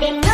I